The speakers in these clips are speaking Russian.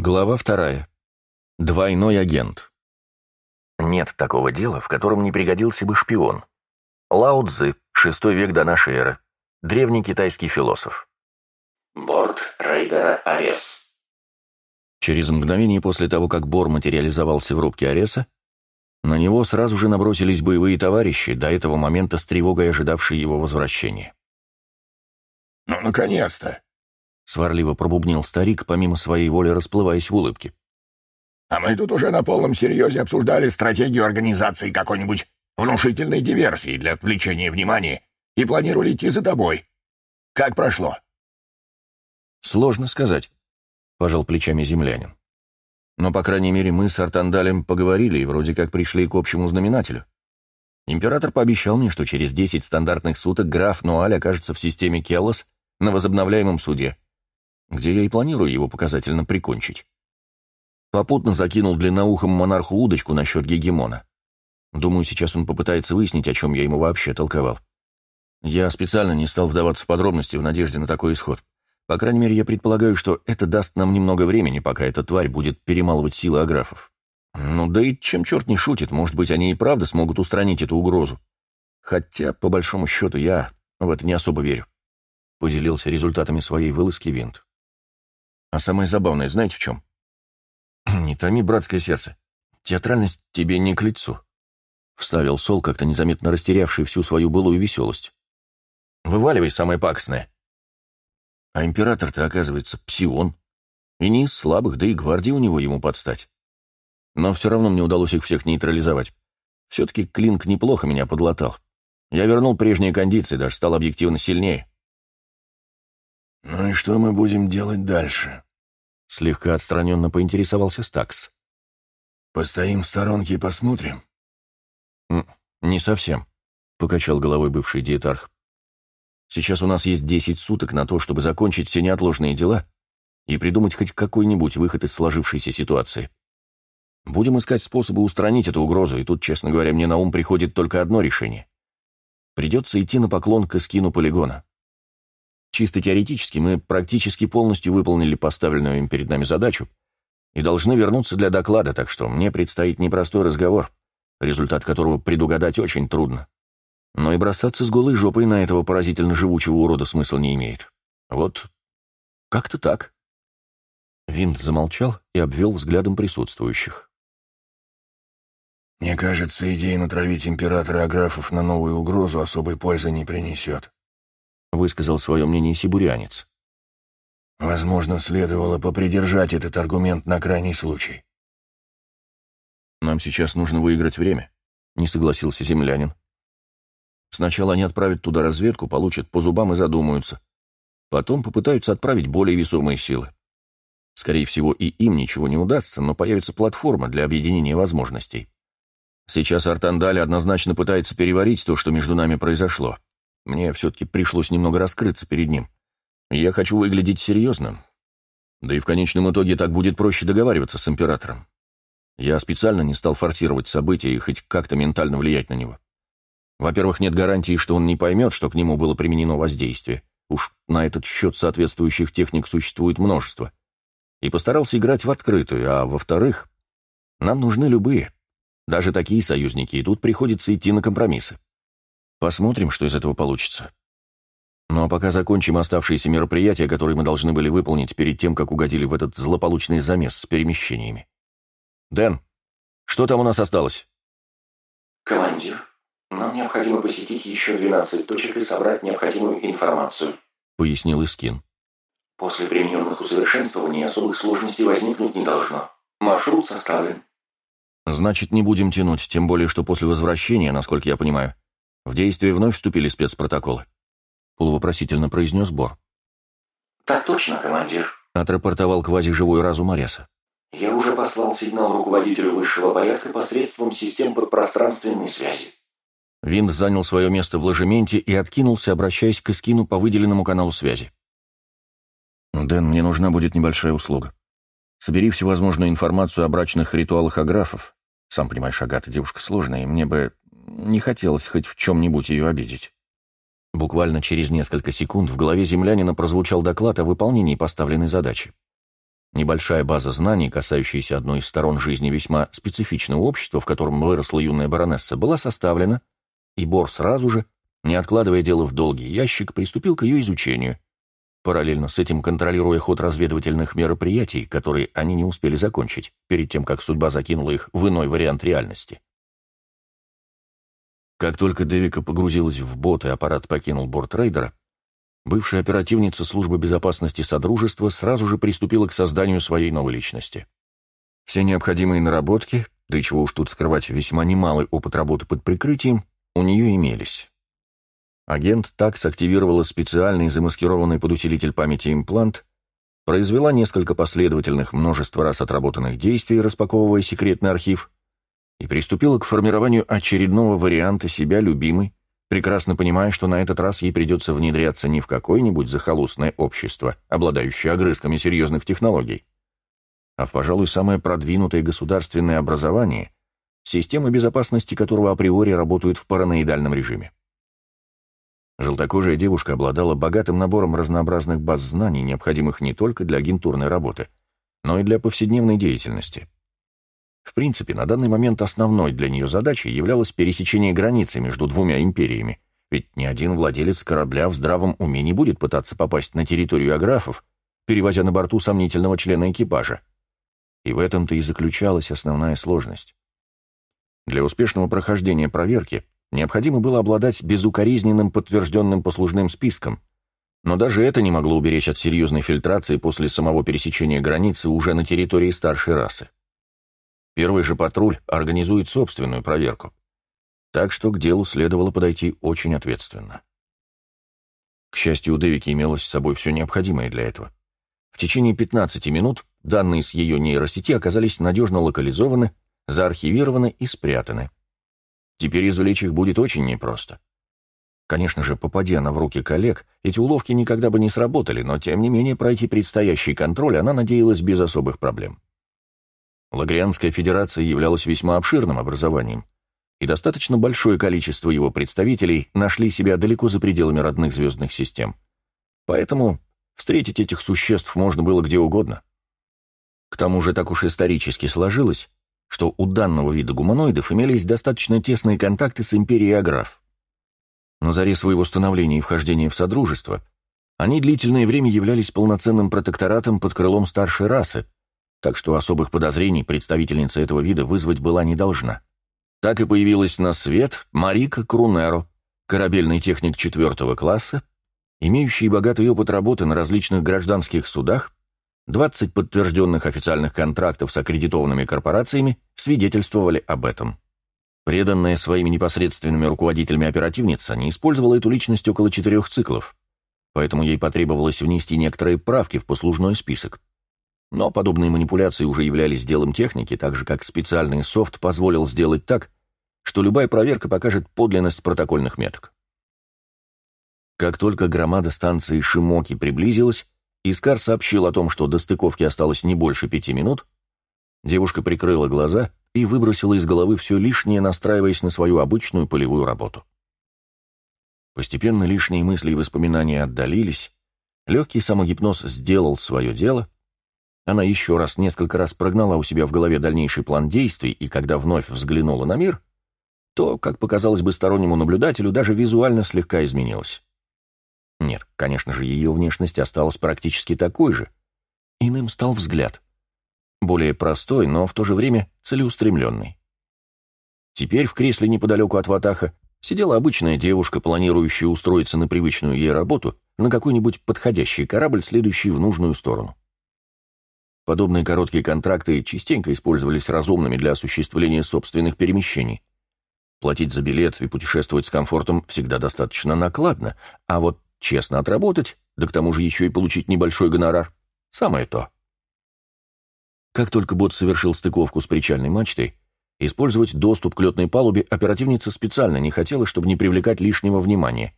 Глава вторая. Двойной агент. Нет такого дела, в котором не пригодился бы шпион. Лао Цзы, шестой век до нашей эры. Древний китайский философ. Борт рейдера Арес. Через мгновение после того, как Бор материализовался в рубке Ареса, на него сразу же набросились боевые товарищи, до этого момента с тревогой ожидавшие его возвращения. «Ну, наконец-то!» — сварливо пробубнил старик, помимо своей воли расплываясь в улыбке. «А мы тут уже на полном серьезе обсуждали стратегию организации какой-нибудь внушительной диверсии для отвлечения внимания и планировали идти за тобой. Как прошло?» «Сложно сказать», — пожал плечами землянин. «Но, по крайней мере, мы с Артандалем поговорили и вроде как пришли к общему знаменателю. Император пообещал мне, что через 10 стандартных суток граф Нуаль окажется в системе Келлос на возобновляемом суде, где я и планирую его показательно прикончить. Попутно закинул длинноухому монарху удочку насчет гегемона. Думаю, сейчас он попытается выяснить, о чем я ему вообще толковал. Я специально не стал вдаваться в подробности в надежде на такой исход. По крайней мере, я предполагаю, что это даст нам немного времени, пока эта тварь будет перемалывать силы аграфов. Ну да и чем черт не шутит, может быть, они и правда смогут устранить эту угрозу. Хотя, по большому счету, я в это не особо верю. Поделился результатами своей вылазки Винт. А самое забавное, знаете в чем? Не томи, братское сердце. Театральность тебе не к лицу. Вставил Сол, как-то незаметно растерявший всю свою былую веселость. Вываливай самое пакостное. А император-то, оказывается, псион. И не из слабых, да и гвардии у него ему подстать. Но все равно мне удалось их всех нейтрализовать. Все-таки Клинк неплохо меня подлатал. Я вернул прежние кондиции, даже стал объективно сильнее. «Ну и что мы будем делать дальше?» Слегка отстраненно поинтересовался Стакс. «Постоим в сторонке и посмотрим?» «Не совсем», — покачал головой бывший диетарх. Сейчас у нас есть десять суток на то, чтобы закончить все неотложные дела и придумать хоть какой-нибудь выход из сложившейся ситуации. Будем искать способы устранить эту угрозу, и тут, честно говоря, мне на ум приходит только одно решение. Придется идти на поклон к эскину полигона. Чисто теоретически мы практически полностью выполнили поставленную им перед нами задачу и должны вернуться для доклада, так что мне предстоит непростой разговор, результат которого предугадать очень трудно. Но и бросаться с голой жопой на этого поразительно живучего урода смысла не имеет. Вот как-то так. Винт замолчал и обвел взглядом присутствующих. «Мне кажется, идея натравить императора Аграфов на новую угрозу особой пользы не принесет», — высказал свое мнение сибурянец. «Возможно, следовало попридержать этот аргумент на крайний случай». «Нам сейчас нужно выиграть время», — не согласился землянин. Сначала они отправят туда разведку, получат по зубам и задумаются. Потом попытаются отправить более весомые силы. Скорее всего, и им ничего не удастся, но появится платформа для объединения возможностей. Сейчас Артандали однозначно пытается переварить то, что между нами произошло. Мне все-таки пришлось немного раскрыться перед ним. Я хочу выглядеть серьезным. Да и в конечном итоге так будет проще договариваться с императором. Я специально не стал форсировать события и хоть как-то ментально влиять на него. Во-первых, нет гарантии, что он не поймет, что к нему было применено воздействие. Уж на этот счет соответствующих техник существует множество. И постарался играть в открытую, а во-вторых, нам нужны любые, даже такие союзники, и тут приходится идти на компромиссы. Посмотрим, что из этого получится. Ну а пока закончим оставшиеся мероприятия, которые мы должны были выполнить перед тем, как угодили в этот злополучный замес с перемещениями. Дэн, что там у нас осталось? Командир, нам необходимо посетить еще 12 точек и собрать необходимую информацию», — пояснил Искин. «После примененных усовершенствований особых сложностей возникнуть не должно. Маршрут составлен». «Значит, не будем тянуть, тем более, что после возвращения, насколько я понимаю, в действие вновь вступили спецпротоколы», — полувопросительно произнес Бор. «Так точно, командир», — отрапортовал квазиживой разум Ареса. «Я уже послал сигнал руководителю высшего порядка посредством систем подпространственной связи. Винт занял свое место в ложементе и откинулся, обращаясь к Искину по выделенному каналу связи. «Дэн, мне нужна будет небольшая услуга. Собери всевозможную информацию о брачных ритуалах аграфов. Сам понимаешь, Агата девушка сложная, и мне бы не хотелось хоть в чем-нибудь ее обидеть». Буквально через несколько секунд в голове землянина прозвучал доклад о выполнении поставленной задачи. Небольшая база знаний, касающаяся одной из сторон жизни весьма специфичного общества, в котором выросла юная баронесса, была составлена, и Бор сразу же, не откладывая дело в долгий ящик, приступил к ее изучению, параллельно с этим контролируя ход разведывательных мероприятий, которые они не успели закончить, перед тем, как судьба закинула их в иной вариант реальности. Как только Девика погрузилась в бот и аппарат покинул борт рейдера, бывшая оперативница службы безопасности Содружества сразу же приступила к созданию своей новой личности. Все необходимые наработки, да и чего уж тут скрывать весьма немалый опыт работы под прикрытием, у нее имелись. Агент ТАКС активировала специальный замаскированный под усилитель памяти имплант, произвела несколько последовательных множество раз отработанных действий, распаковывая секретный архив, и приступила к формированию очередного варианта себя любимой, прекрасно понимая, что на этот раз ей придется внедряться не в какое-нибудь захолустное общество, обладающее огрызками серьезных технологий, а в, пожалуй, самое продвинутое государственное образование, системы безопасности которого априори работают в параноидальном режиме. Желтокожая девушка обладала богатым набором разнообразных баз знаний, необходимых не только для агентурной работы, но и для повседневной деятельности. В принципе, на данный момент основной для нее задачей являлось пересечение границы между двумя империями, ведь ни один владелец корабля в здравом уме не будет пытаться попасть на территорию аграфов, перевозя на борту сомнительного члена экипажа. И в этом-то и заключалась основная сложность. Для успешного прохождения проверки необходимо было обладать безукоризненным подтвержденным послужным списком, но даже это не могло уберечь от серьезной фильтрации после самого пересечения границы уже на территории старшей расы. Первый же патруль организует собственную проверку, так что к делу следовало подойти очень ответственно. К счастью, у Девики имелось с собой все необходимое для этого. В течение 15 минут данные с ее нейросети оказались надежно локализованы, заархивированы и спрятаны. Теперь извлечь их будет очень непросто. Конечно же, попадя она в руки коллег, эти уловки никогда бы не сработали, но тем не менее пройти предстоящий контроль она надеялась без особых проблем. Лагрианская федерация являлась весьма обширным образованием, и достаточно большое количество его представителей нашли себя далеко за пределами родных звездных систем. Поэтому встретить этих существ можно было где угодно. К тому же так уж исторически сложилось, что у данного вида гуманоидов имелись достаточно тесные контакты с империей Аграф. На заре своего становления и вхождения в Содружество они длительное время являлись полноценным протекторатом под крылом старшей расы, так что особых подозрений представительница этого вида вызвать была не должна. Так и появилась на свет Марика Крунеро, корабельный техник четвертого класса, имеющий богатый опыт работы на различных гражданских судах 20 подтвержденных официальных контрактов с аккредитованными корпорациями свидетельствовали об этом. Преданная своими непосредственными руководителями оперативница не использовала эту личность около четырех циклов, поэтому ей потребовалось внести некоторые правки в послужной список. Но подобные манипуляции уже являлись делом техники, так же как специальный софт позволил сделать так, что любая проверка покажет подлинность протокольных меток. Как только громада станции Шимоки приблизилась, Искар сообщил о том, что до стыковки осталось не больше пяти минут. Девушка прикрыла глаза и выбросила из головы все лишнее, настраиваясь на свою обычную полевую работу. Постепенно лишние мысли и воспоминания отдалились, легкий самогипноз сделал свое дело. Она еще раз, несколько раз прогнала у себя в голове дальнейший план действий, и когда вновь взглянула на мир, то, как показалось бы стороннему наблюдателю, даже визуально слегка изменилась. Нет, конечно же, ее внешность осталась практически такой же. Иным стал взгляд. Более простой, но в то же время целеустремленный. Теперь в кресле неподалеку от Ватаха сидела обычная девушка, планирующая устроиться на привычную ей работу на какой-нибудь подходящий корабль, следующий в нужную сторону. Подобные короткие контракты частенько использовались разумными для осуществления собственных перемещений. Платить за билет и путешествовать с комфортом всегда достаточно накладно, а вот Честно отработать, да к тому же еще и получить небольшой гонорар. Самое то. Как только бот совершил стыковку с причальной мачтой, использовать доступ к летной палубе оперативница специально не хотела, чтобы не привлекать лишнего внимания.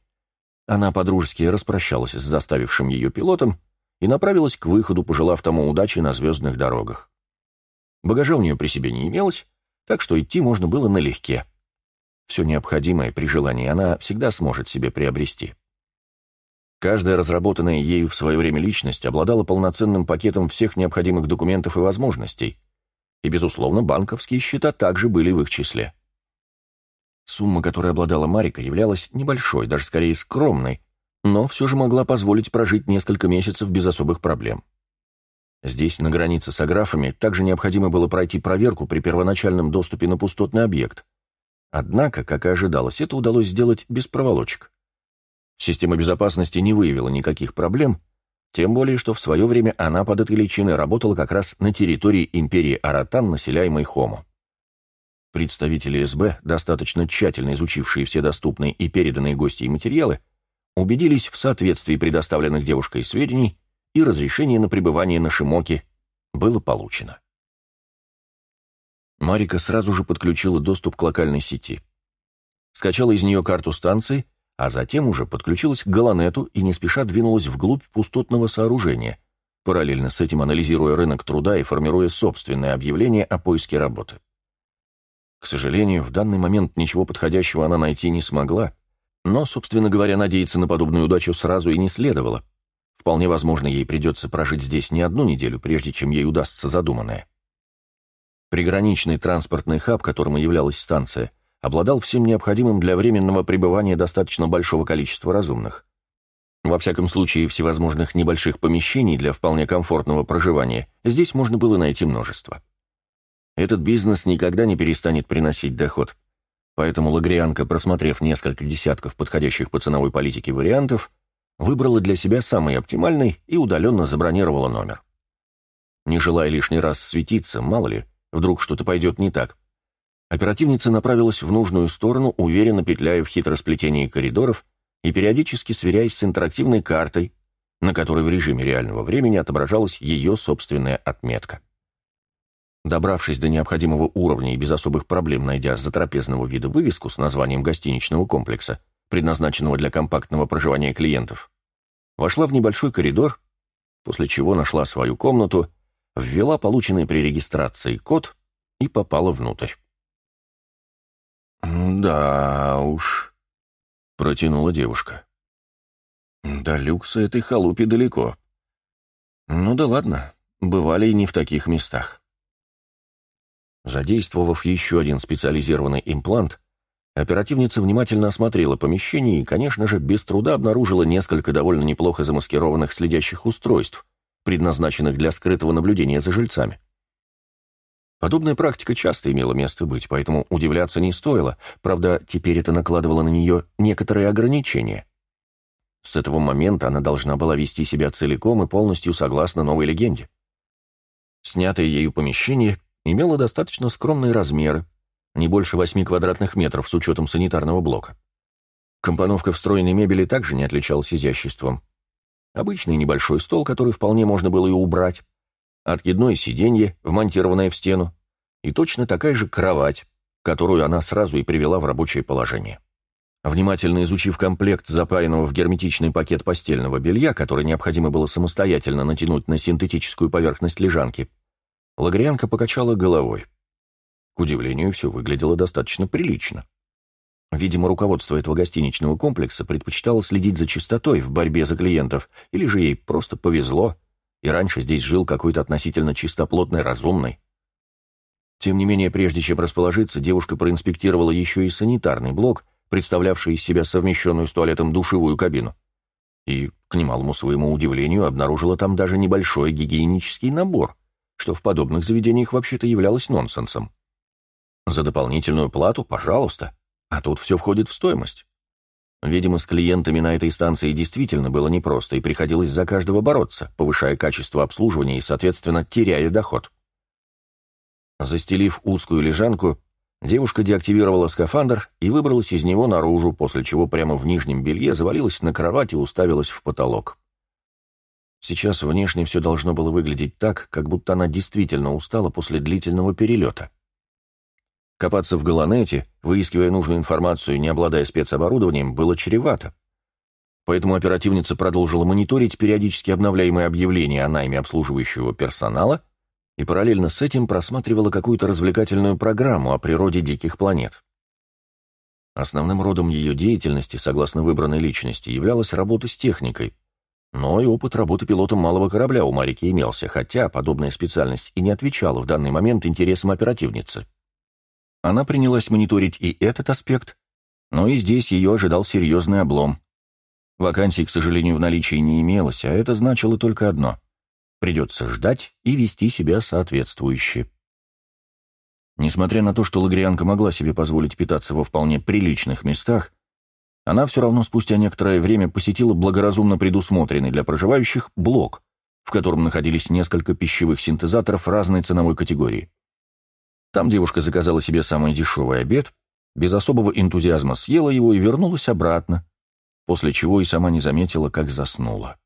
Она подружески распрощалась с заставившим ее пилотом и направилась к выходу, пожелав тому удачи на звездных дорогах. Багажа у нее при себе не имелось, так что идти можно было налегке. Все необходимое при желании она всегда сможет себе приобрести. Каждая разработанная ею в свое время личность обладала полноценным пакетом всех необходимых документов и возможностей, и, безусловно, банковские счета также были в их числе. Сумма, которой обладала Марика, являлась небольшой, даже скорее скромной, но все же могла позволить прожить несколько месяцев без особых проблем. Здесь, на границе с аграфами, также необходимо было пройти проверку при первоначальном доступе на пустотный объект. Однако, как и ожидалось, это удалось сделать без проволочек. Система безопасности не выявила никаких проблем, тем более, что в свое время она под этой личиной работала как раз на территории империи Аратан, населяемой Хомо. Представители СБ, достаточно тщательно изучившие все доступные и переданные гости и материалы, убедились в соответствии предоставленных девушкой сведений, и разрешение на пребывание на Шимоке было получено. Марика сразу же подключила доступ к локальной сети. Скачала из нее карту станции а затем уже подключилась к Галанету и не спеша двинулась вглубь пустотного сооружения, параллельно с этим анализируя рынок труда и формируя собственное объявление о поиске работы. К сожалению, в данный момент ничего подходящего она найти не смогла, но, собственно говоря, надеяться на подобную удачу сразу и не следовало. Вполне возможно, ей придется прожить здесь не одну неделю, прежде чем ей удастся задуманное. Приграничный транспортный хаб, которым и являлась станция, обладал всем необходимым для временного пребывания достаточно большого количества разумных. Во всяком случае, всевозможных небольших помещений для вполне комфортного проживания здесь можно было найти множество. Этот бизнес никогда не перестанет приносить доход, поэтому Лагрианка, просмотрев несколько десятков подходящих по ценовой политике вариантов, выбрала для себя самый оптимальный и удаленно забронировала номер. Не желая лишний раз светиться, мало ли, вдруг что-то пойдет не так, Оперативница направилась в нужную сторону, уверенно петляя в хитросплетении коридоров и периодически сверяясь с интерактивной картой, на которой в режиме реального времени отображалась ее собственная отметка. Добравшись до необходимого уровня и без особых проблем найдя затрапезного вида вывеску с названием гостиничного комплекса, предназначенного для компактного проживания клиентов, вошла в небольшой коридор, после чего нашла свою комнату, ввела полученный при регистрации код и попала внутрь. «Да уж», — протянула девушка. «До люкса этой халупи далеко. Ну да ладно, бывали и не в таких местах». Задействовав еще один специализированный имплант, оперативница внимательно осмотрела помещение и, конечно же, без труда обнаружила несколько довольно неплохо замаскированных следящих устройств, предназначенных для скрытого наблюдения за жильцами. Подобная практика часто имела место быть, поэтому удивляться не стоило, правда, теперь это накладывало на нее некоторые ограничения. С этого момента она должна была вести себя целиком и полностью согласно новой легенде. Снятое ею помещение имело достаточно скромные размеры, не больше восьми квадратных метров с учетом санитарного блока. Компоновка встроенной мебели также не отличалась изяществом. Обычный небольшой стол, который вполне можно было и убрать, откидное сиденье, вмонтированное в стену, и точно такая же кровать, которую она сразу и привела в рабочее положение. Внимательно изучив комплект запаянного в герметичный пакет постельного белья, который необходимо было самостоятельно натянуть на синтетическую поверхность лежанки, Лагрианка покачала головой. К удивлению, все выглядело достаточно прилично. Видимо, руководство этого гостиничного комплекса предпочитало следить за чистотой в борьбе за клиентов, или же ей просто повезло – и раньше здесь жил какой-то относительно чистоплотный разумный. Тем не менее, прежде чем расположиться, девушка проинспектировала еще и санитарный блок, представлявший из себя совмещенную с туалетом душевую кабину. И, к немалому своему удивлению, обнаружила там даже небольшой гигиенический набор, что в подобных заведениях вообще-то являлось нонсенсом. За дополнительную плату, пожалуйста, а тут все входит в стоимость. Видимо, с клиентами на этой станции действительно было непросто, и приходилось за каждого бороться, повышая качество обслуживания и, соответственно, теряя доход. Застелив узкую лежанку, девушка деактивировала скафандр и выбралась из него наружу, после чего прямо в нижнем белье завалилась на кровать и уставилась в потолок. Сейчас внешне все должно было выглядеть так, как будто она действительно устала после длительного перелета. Копаться в Галанете, выискивая нужную информацию, не обладая спецоборудованием, было чревато. Поэтому оперативница продолжила мониторить периодически обновляемые объявления о найме обслуживающего персонала и параллельно с этим просматривала какую-то развлекательную программу о природе диких планет. Основным родом ее деятельности, согласно выбранной личности, являлась работа с техникой, но и опыт работы пилотом малого корабля у Марики имелся, хотя подобная специальность и не отвечала в данный момент интересам оперативницы. Она принялась мониторить и этот аспект, но и здесь ее ожидал серьезный облом. Вакансий, к сожалению, в наличии не имелось, а это значило только одно — придется ждать и вести себя соответствующе. Несмотря на то, что лагрианка могла себе позволить питаться во вполне приличных местах, она все равно спустя некоторое время посетила благоразумно предусмотренный для проживающих блок, в котором находились несколько пищевых синтезаторов разной ценовой категории. Там девушка заказала себе самый дешевый обед, без особого энтузиазма съела его и вернулась обратно, после чего и сама не заметила, как заснула.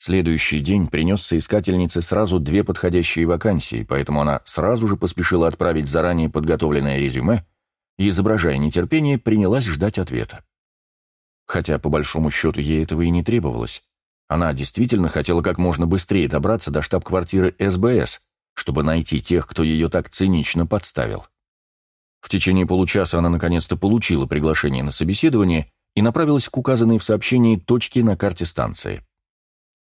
Следующий день принес соискательнице сразу две подходящие вакансии, поэтому она сразу же поспешила отправить заранее подготовленное резюме и, изображая нетерпение, принялась ждать ответа. Хотя, по большому счету, ей этого и не требовалось. Она действительно хотела как можно быстрее добраться до штаб-квартиры СБС, чтобы найти тех, кто ее так цинично подставил. В течение получаса она наконец-то получила приглашение на собеседование и направилась к указанной в сообщении точке на карте станции.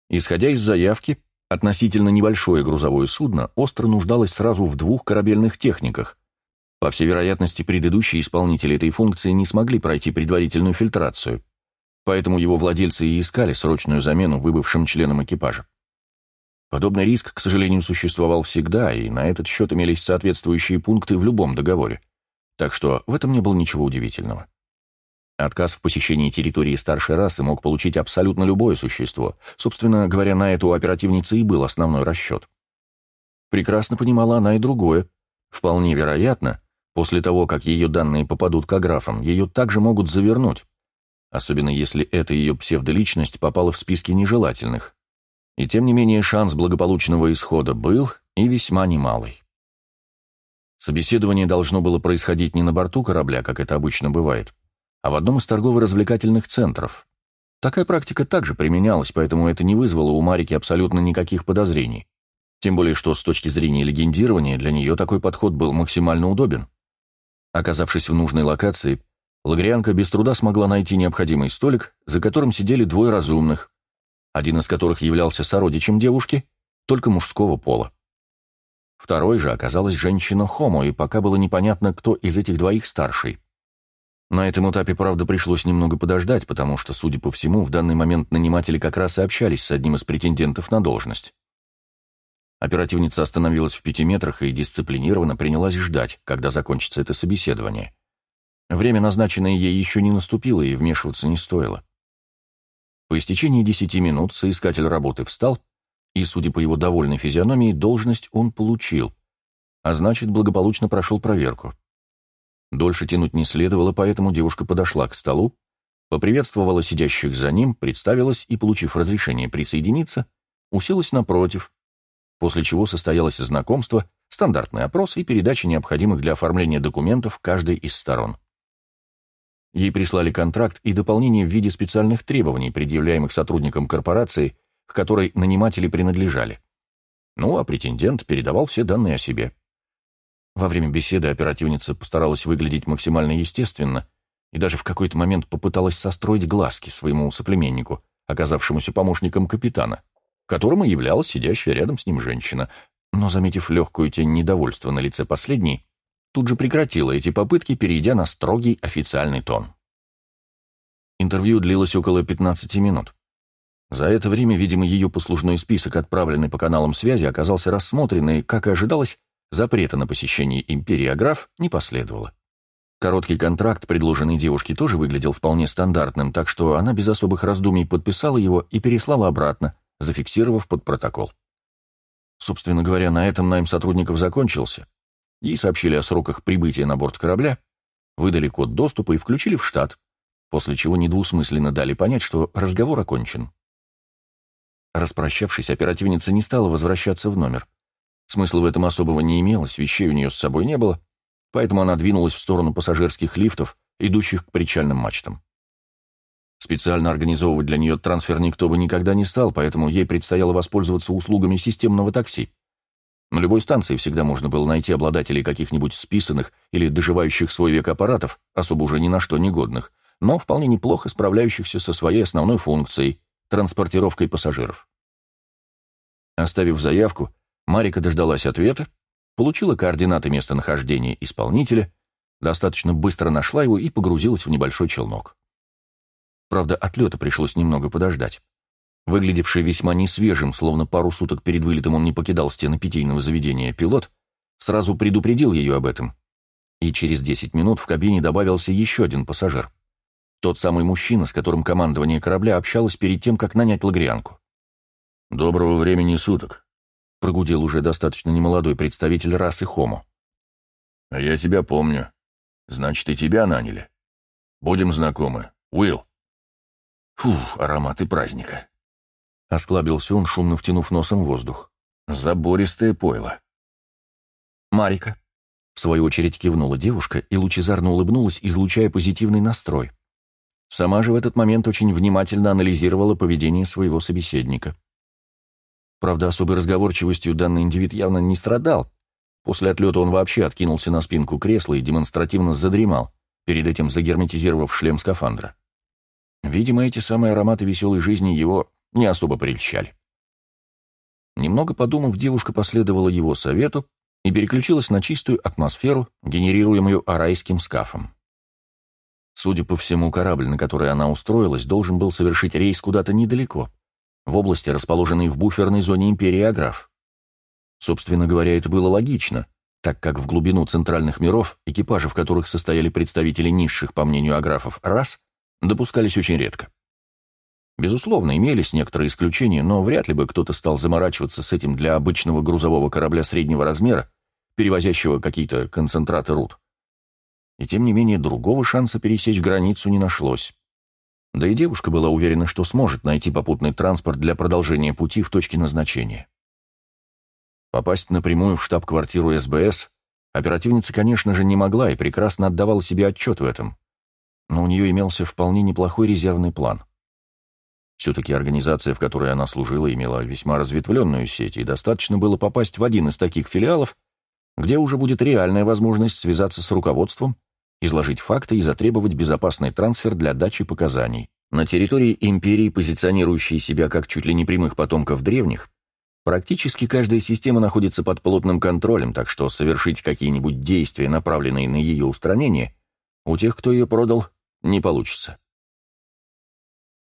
Исходя из заявки, относительно небольшое грузовое судно остро нуждалось сразу в двух корабельных техниках. По всей вероятности, предыдущие исполнители этой функции не смогли пройти предварительную фильтрацию, поэтому его владельцы и искали срочную замену выбывшим членам экипажа. Подобный риск, к сожалению, существовал всегда, и на этот счет имелись соответствующие пункты в любом договоре, так что в этом не было ничего удивительного. Отказ в посещении территории старшей расы мог получить абсолютно любое существо. Собственно говоря, на эту оперативницу и был основной расчет. Прекрасно понимала она и другое. Вполне вероятно, после того, как ее данные попадут к аграфам, ее также могут завернуть, особенно если эта ее псевдоличность попала в списки нежелательных. И тем не менее шанс благополучного исхода был и весьма немалый. Собеседование должно было происходить не на борту корабля, как это обычно бывает, а в одном из торгово-развлекательных центров. Такая практика также применялась, поэтому это не вызвало у Марики абсолютно никаких подозрений. Тем более, что с точки зрения легендирования для нее такой подход был максимально удобен. Оказавшись в нужной локации, Лагрианка без труда смогла найти необходимый столик, за которым сидели двое разумных, один из которых являлся сородичем девушки, только мужского пола. Второй же оказалась женщина Хомо, и пока было непонятно, кто из этих двоих старший. На этом этапе, правда, пришлось немного подождать, потому что, судя по всему, в данный момент наниматели как раз и общались с одним из претендентов на должность. Оперативница остановилась в пяти метрах и дисциплинированно принялась ждать, когда закончится это собеседование. Время, назначенное ей, еще не наступило, и вмешиваться не стоило. По истечении десяти минут соискатель работы встал, и, судя по его довольной физиономии, должность он получил, а значит, благополучно прошел проверку. Дольше тянуть не следовало, поэтому девушка подошла к столу, поприветствовала сидящих за ним, представилась и, получив разрешение присоединиться, уселась напротив, после чего состоялось знакомство, стандартный опрос и передача необходимых для оформления документов каждой из сторон. Ей прислали контракт и дополнение в виде специальных требований, предъявляемых сотрудникам корпорации, к которой наниматели принадлежали. Ну, а претендент передавал все данные о себе. Во время беседы оперативница постаралась выглядеть максимально естественно и даже в какой-то момент попыталась состроить глазки своему соплеменнику, оказавшемуся помощником капитана, которым и являлась сидящая рядом с ним женщина, но, заметив легкую тень недовольства на лице последней, тут же прекратила эти попытки, перейдя на строгий официальный тон. Интервью длилось около 15 минут. За это время, видимо, ее послужной список, отправленный по каналам связи, оказался рассмотрен, как и ожидалось, Запрета на посещение империи Аграф не последовало. Короткий контракт, предложенный девушке, тоже выглядел вполне стандартным, так что она без особых раздумий подписала его и переслала обратно, зафиксировав под протокол. Собственно говоря, на этом найм сотрудников закончился. Ей сообщили о сроках прибытия на борт корабля, выдали код доступа и включили в штат, после чего недвусмысленно дали понять, что разговор окончен. Распрощавшись, оперативница не стала возвращаться в номер. Смысла в этом особого не имелось, вещей у нее с собой не было, поэтому она двинулась в сторону пассажирских лифтов, идущих к причальным мачтам. Специально организовывать для нее трансфер никто бы никогда не стал, поэтому ей предстояло воспользоваться услугами системного такси. На любой станции всегда можно было найти обладателей каких-нибудь списанных или доживающих свой век аппаратов, особо уже ни на что негодных, но вполне неплохо справляющихся со своей основной функцией – транспортировкой пассажиров. Оставив заявку, Марика дождалась ответа, получила координаты местонахождения исполнителя, достаточно быстро нашла его и погрузилась в небольшой челнок. Правда, отлета пришлось немного подождать. Выглядевший весьма несвежим, словно пару суток перед вылетом он не покидал стены питейного заведения, пилот сразу предупредил ее об этом. И через 10 минут в кабине добавился еще один пассажир. Тот самый мужчина, с которым командование корабля общалось перед тем, как нанять лагрианку. «Доброго времени суток», — прогудел уже достаточно немолодой представитель расы Хомо. «А я тебя помню. Значит, и тебя наняли. Будем знакомы. Уилл». Фух, ароматы праздника. Осклабился он, шумно втянув носом воздух. Забористое пойло. Марика. В свою очередь кивнула девушка и лучезарно улыбнулась, излучая позитивный настрой. Сама же в этот момент очень внимательно анализировала поведение своего собеседника. Правда, особой разговорчивостью данный индивид явно не страдал. После отлета он вообще откинулся на спинку кресла и демонстративно задремал, перед этим загерметизировав шлем скафандра. Видимо, эти самые ароматы веселой жизни его не особо прельщали. Немного подумав, девушка последовала его совету и переключилась на чистую атмосферу, генерируемую арайским скафом. Судя по всему, корабль, на который она устроилась, должен был совершить рейс куда-то недалеко, в области, расположенной в буферной зоне Империи Аграф. Собственно говоря, это было логично, так как в глубину центральных миров, экипажи в которых состояли представители низших, по мнению аграфов, рас, допускались очень редко. Безусловно, имелись некоторые исключения, но вряд ли бы кто-то стал заморачиваться с этим для обычного грузового корабля среднего размера, перевозящего какие-то концентраты руд. И тем не менее, другого шанса пересечь границу не нашлось. Да и девушка была уверена, что сможет найти попутный транспорт для продолжения пути в точке назначения. Попасть напрямую в штаб-квартиру СБС оперативница, конечно же, не могла и прекрасно отдавала себе отчет в этом. Но у нее имелся вполне неплохой резервный план. Все-таки организация, в которой она служила, имела весьма разветвленную сеть, и достаточно было попасть в один из таких филиалов, где уже будет реальная возможность связаться с руководством изложить факты и затребовать безопасный трансфер для дачи показаний. На территории империи, позиционирующей себя как чуть ли не прямых потомков древних, практически каждая система находится под плотным контролем, так что совершить какие-нибудь действия, направленные на ее устранение, у тех, кто ее продал, не получится.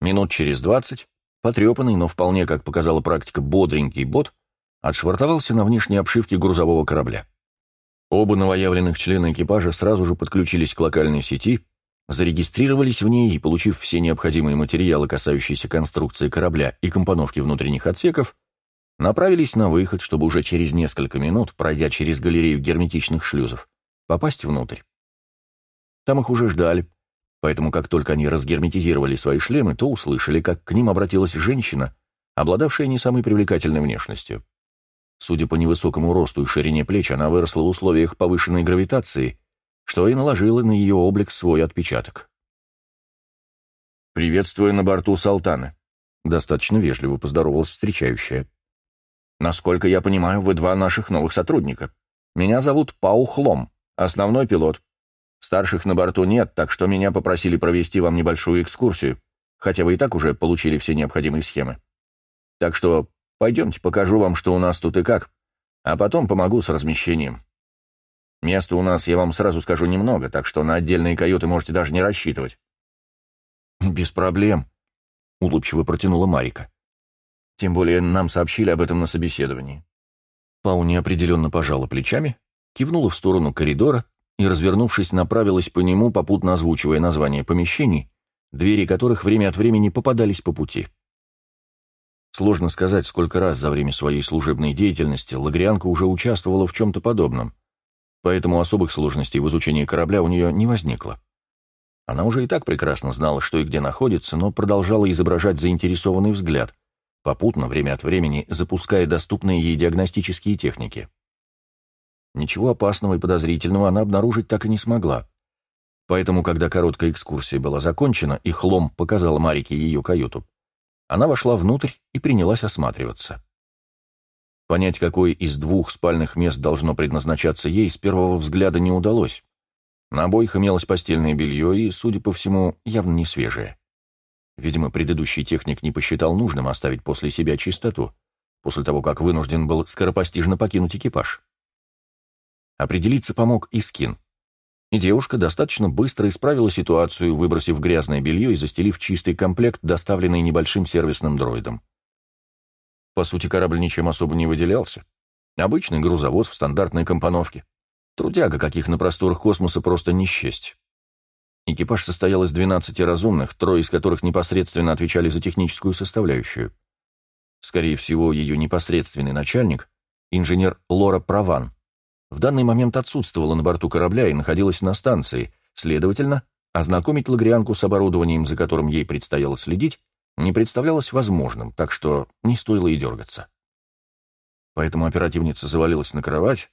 Минут через двадцать, потрепанный, но вполне, как показала практика, бодренький бот отшвартовался на внешней обшивке грузового корабля. Оба новоявленных члена экипажа сразу же подключились к локальной сети, зарегистрировались в ней и, получив все необходимые материалы, касающиеся конструкции корабля и компоновки внутренних отсеков, направились на выход, чтобы уже через несколько минут, пройдя через галерею герметичных шлюзов, попасть внутрь. Там их уже ждали, поэтому как только они разгерметизировали свои шлемы, то услышали, как к ним обратилась женщина, обладавшая не самой привлекательной внешностью. Судя по невысокому росту и ширине плеч, она выросла в условиях повышенной гравитации, что и наложило на ее облик свой отпечаток. «Приветствую на борту Салтаны», — достаточно вежливо поздоровалась встречающая. «Насколько я понимаю, вы два наших новых сотрудника. Меня зовут Пау Хлом, основной пилот. Старших на борту нет, так что меня попросили провести вам небольшую экскурсию, хотя вы и так уже получили все необходимые схемы. Так что Пойдемте, покажу вам, что у нас тут и как, а потом помогу с размещением. Места у нас, я вам сразу скажу, немного, так что на отдельные каюты можете даже не рассчитывать». «Без проблем», — улыбчиво протянула Марика. «Тем более нам сообщили об этом на собеседовании». Пау неопределенно пожала плечами, кивнула в сторону коридора и, развернувшись, направилась по нему, попутно озвучивая название помещений, двери которых время от времени попадались по пути. Сложно сказать, сколько раз за время своей служебной деятельности Лагрианка уже участвовала в чем-то подобном, поэтому особых сложностей в изучении корабля у нее не возникло. Она уже и так прекрасно знала, что и где находится, но продолжала изображать заинтересованный взгляд, попутно время от времени запуская доступные ей диагностические техники. Ничего опасного и подозрительного она обнаружить так и не смогла. Поэтому, когда короткая экскурсия была закончена и Хлом показала Марике ее каюту, она вошла внутрь и принялась осматриваться. Понять, какое из двух спальных мест должно предназначаться ей, с первого взгляда не удалось. На обоих имелось постельное белье и, судя по всему, явно не свежее. Видимо, предыдущий техник не посчитал нужным оставить после себя чистоту, после того, как вынужден был скоропостижно покинуть экипаж. Определиться помог и скин. И девушка достаточно быстро исправила ситуацию, выбросив грязное белье и застелив чистый комплект, доставленный небольшим сервисным дроидом. По сути, корабль ничем особо не выделялся. Обычный грузовоз в стандартной компоновке. Трудяга, каких на просторах космоса просто не счесть. Экипаж состоял из 12 разумных, трое из которых непосредственно отвечали за техническую составляющую. Скорее всего, ее непосредственный начальник, инженер Лора Праван, в данный момент отсутствовала на борту корабля и находилась на станции, следовательно, ознакомить Лагрианку с оборудованием, за которым ей предстояло следить, не представлялось возможным, так что не стоило и дергаться. Поэтому оперативница завалилась на кровать,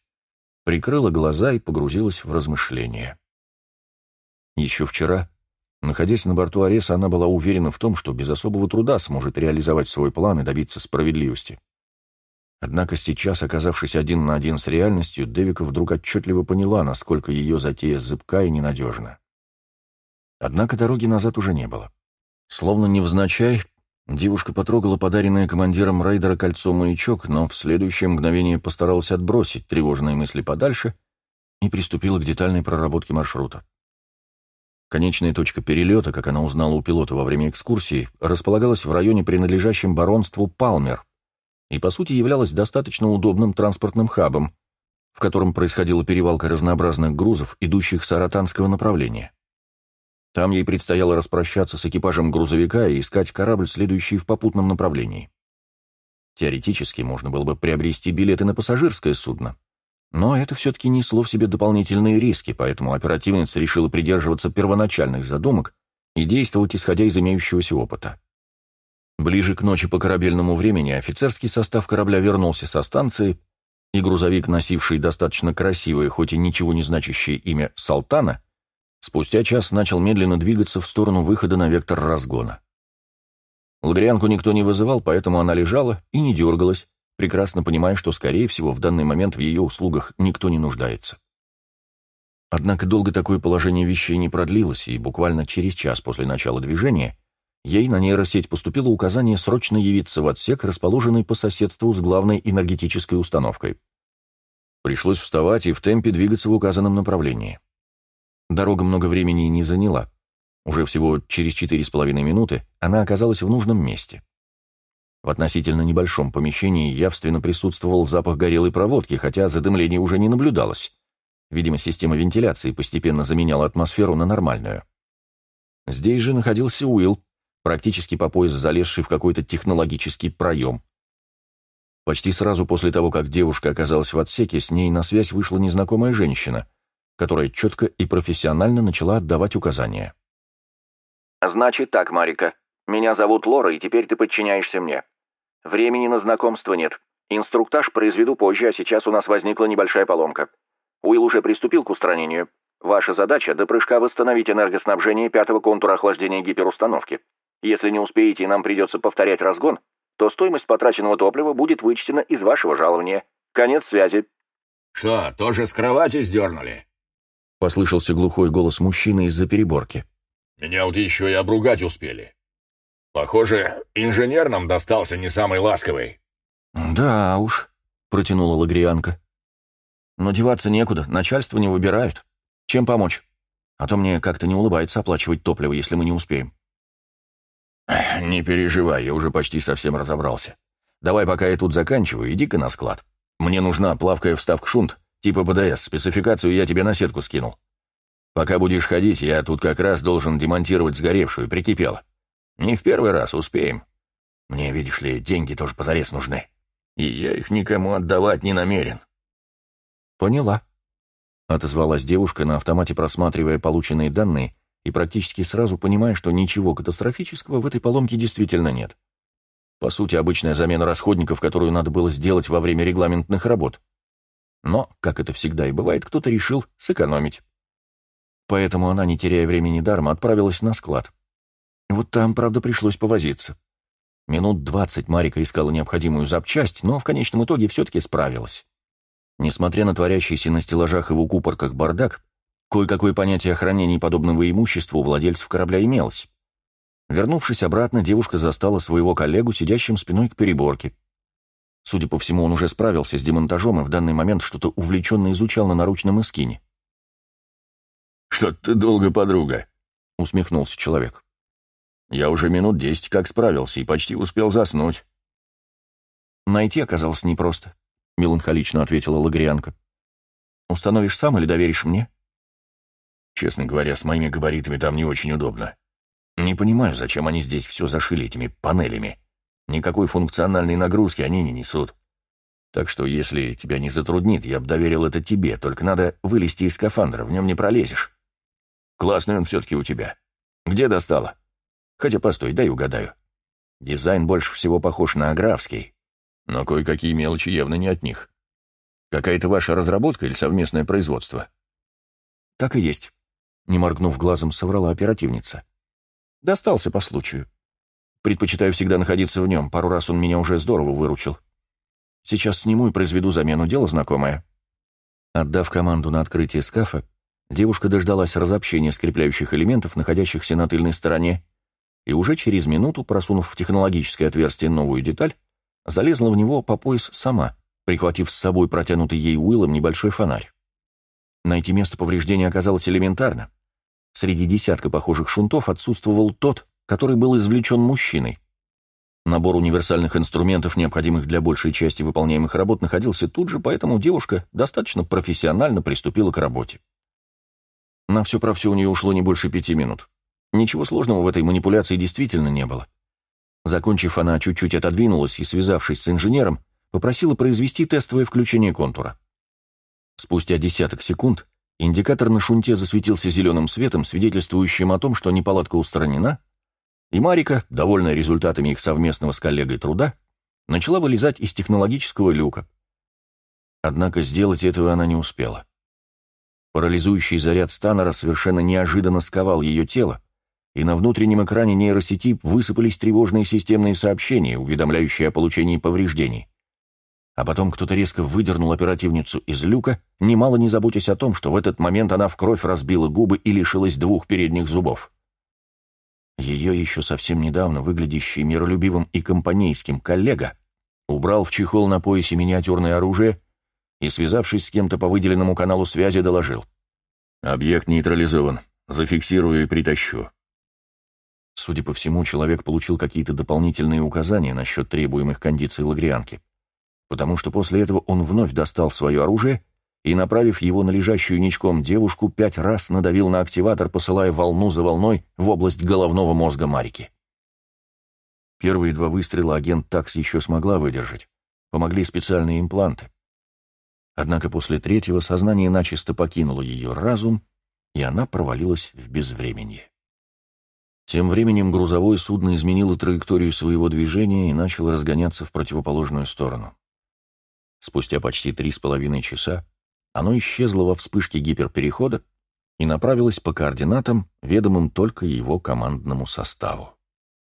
прикрыла глаза и погрузилась в размышления. Еще вчера, находясь на борту Ареса, она была уверена в том, что без особого труда сможет реализовать свой план и добиться справедливости. Однако сейчас, оказавшись один на один с реальностью, Девика вдруг отчетливо поняла, насколько ее затея зыбка и ненадежна. Однако дороги назад уже не было. Словно невзначай, девушка потрогала подаренное командиром рейдера кольцо-маячок, но в следующее мгновение постаралась отбросить тревожные мысли подальше и приступила к детальной проработке маршрута. Конечная точка перелета, как она узнала у пилота во время экскурсии, располагалась в районе, принадлежащем баронству Палмер, и, по сути, являлась достаточно удобным транспортным хабом, в котором происходила перевалка разнообразных грузов, идущих с аратанского направления. Там ей предстояло распрощаться с экипажем грузовика и искать корабль, следующий в попутном направлении. Теоретически можно было бы приобрести билеты на пассажирское судно, но это все-таки несло в себе дополнительные риски, поэтому оперативница решила придерживаться первоначальных задумок и действовать, исходя из имеющегося опыта. Ближе к ночи по корабельному времени офицерский состав корабля вернулся со станции, и грузовик, носивший достаточно красивое, хоть и ничего не значащее имя «Салтана», спустя час начал медленно двигаться в сторону выхода на вектор разгона. Лагрианку никто не вызывал, поэтому она лежала и не дергалась, прекрасно понимая, что, скорее всего, в данный момент в ее услугах никто не нуждается. Однако долго такое положение вещей не продлилось, и буквально через час после начала движения ей на нейросеть поступило указание срочно явиться в отсек, расположенный по соседству с главной энергетической установкой. Пришлось вставать и в темпе двигаться в указанном направлении. Дорога много времени не заняла. Уже всего через четыре с половиной минуты она оказалась в нужном месте. В относительно небольшом помещении явственно присутствовал запах горелой проводки, хотя задымления уже не наблюдалось. Видимо, система вентиляции постепенно заменяла атмосферу на нормальную. Здесь же находился Уилл, практически по пояс залезший в какой-то технологический проем. Почти сразу после того, как девушка оказалась в отсеке, с ней на связь вышла незнакомая женщина, которая четко и профессионально начала отдавать указания. «Значит так, Марика. Меня зовут Лора, и теперь ты подчиняешься мне. Времени на знакомство нет. Инструктаж произведу позже, а сейчас у нас возникла небольшая поломка. Уилл уже приступил к устранению. Ваша задача — до прыжка восстановить энергоснабжение пятого контура охлаждения гиперустановки. Если не успеете и нам придется повторять разгон, то стоимость потраченного топлива будет вычтена из вашего жалования. Конец связи». «Что, тоже с кровати сдернули?» — послышался глухой голос мужчины из-за переборки. «Меня вот еще и обругать успели. Похоже, инженер нам достался не самый ласковый». «Да уж», — протянула Лагрианка. «Но деваться некуда, начальство не выбирают. Чем помочь? А то мне как-то не улыбается оплачивать топливо, если мы не успеем». «Не переживай, я уже почти совсем разобрался. Давай, пока я тут заканчиваю, иди-ка на склад. Мне нужна плавкая вставка шунт, типа БДС, спецификацию я тебе на сетку скинул. Пока будешь ходить, я тут как раз должен демонтировать сгоревшую, прикипело. Не в первый раз успеем. Мне, видишь ли, деньги тоже позарез нужны. И я их никому отдавать не намерен». «Поняла», — отозвалась девушка, на автомате просматривая полученные данные и практически сразу понимая, что ничего катастрофического в этой поломке действительно нет. По сути, обычная замена расходников, которую надо было сделать во время регламентных работ. Но, как это всегда и бывает, кто-то решил сэкономить. Поэтому она, не теряя времени даром, отправилась на склад. Вот там, правда, пришлось повозиться. Минут двадцать Марика искала необходимую запчасть, но в конечном итоге все-таки справилась. Несмотря на творящийся на стеллажах и в укупорках бардак, кое-какое понятие о хранении подобного имущества у владельцев корабля имелось. Вернувшись обратно, девушка застала своего коллегу, сидящим спиной к переборке. Судя по всему, он уже справился с демонтажом и в данный момент что-то увлеченно изучал на наручном эскине. «Что ты долго, подруга?» — усмехнулся человек. «Я уже минут десять как справился и почти успел заснуть». «Найти оказалось непросто», — меланхолично ответила Лагрианка. «Установишь сам или доверишь мне?» «Честно говоря, с моими габаритами там не очень удобно. Не понимаю, зачем они здесь все зашили этими панелями. Никакой функциональной нагрузки они не несут. Так что, если тебя не затруднит, я бы доверил это тебе, только надо вылезти из скафандра, в нем не пролезешь. Классный он все-таки у тебя. Где достала? Хотя, постой, дай угадаю. Дизайн больше всего похож на аграфский, но кое-какие мелочи явно не от них. Какая-то ваша разработка или совместное производство? Так и есть. Не моргнув глазом, соврала оперативница. Достался по случаю. Предпочитаю всегда находиться в нем, пару раз он меня уже здорово выручил. Сейчас сниму и произведу замену, дело знакомое. Отдав команду на открытие скафа, девушка дождалась разобщения скрепляющих элементов, находящихся на тыльной стороне, и уже через минуту, просунув в технологическое отверстие новую деталь, залезла в него по пояс сама, прихватив с собой протянутый ей Уиллом небольшой фонарь. Найти место повреждения оказалось элементарно. Среди десятка похожих шунтов отсутствовал тот, который был извлечен мужчиной. Набор универсальных инструментов, необходимых для большей части выполняемых работ, находился тут же, поэтому девушка достаточно профессионально приступила к работе. На все про все у нее ушло не больше пяти минут. Ничего сложного в этой манипуляции действительно не было. Закончив, она чуть-чуть отодвинулась и, связавшись с инженером, попросила произвести тестовое включение контура. Спустя десяток секунд индикатор на шунте засветился зеленым светом, свидетельствующим о том, что неполадка устранена, и Марика, довольная результатами их совместного с коллегой труда, начала вылезать из технологического люка. Однако сделать этого она не успела. Парализующий заряд Станнера совершенно неожиданно сковал ее тело, и на внутреннем экране нейросети высыпались тревожные системные сообщения, уведомляющие о получении повреждений. А потом кто-то резко выдернул оперативницу из люка, немало не заботясь о том, что в этот момент она в кровь разбила губы и лишилась двух передних зубов. Ее еще совсем недавно выглядящий миролюбивым и компанейским коллега убрал в чехол на поясе миниатюрное оружие и, связавшись с кем-то по выделенному каналу связи, доложил. «Объект нейтрализован. Зафиксирую и притащу». Судя по всему, человек получил какие-то дополнительные указания насчет требуемых кондиций лагрианки, потому что после этого он вновь достал свое оружие и, направив его на лежащую ничком девушку, пять раз надавил на активатор, посылая волну за волной в область головного мозга Марики. Первые два выстрела агент Такс еще смогла выдержать. Помогли специальные импланты. Однако после третьего сознание начисто покинуло ее разум, и она провалилась в безвременье. Тем временем грузовое судно изменило траекторию своего движения и начало разгоняться в противоположную сторону. Спустя почти три с половиной часа оно исчезло во вспышке гиперперехода и направилось по координатам, ведомым только его командному составу.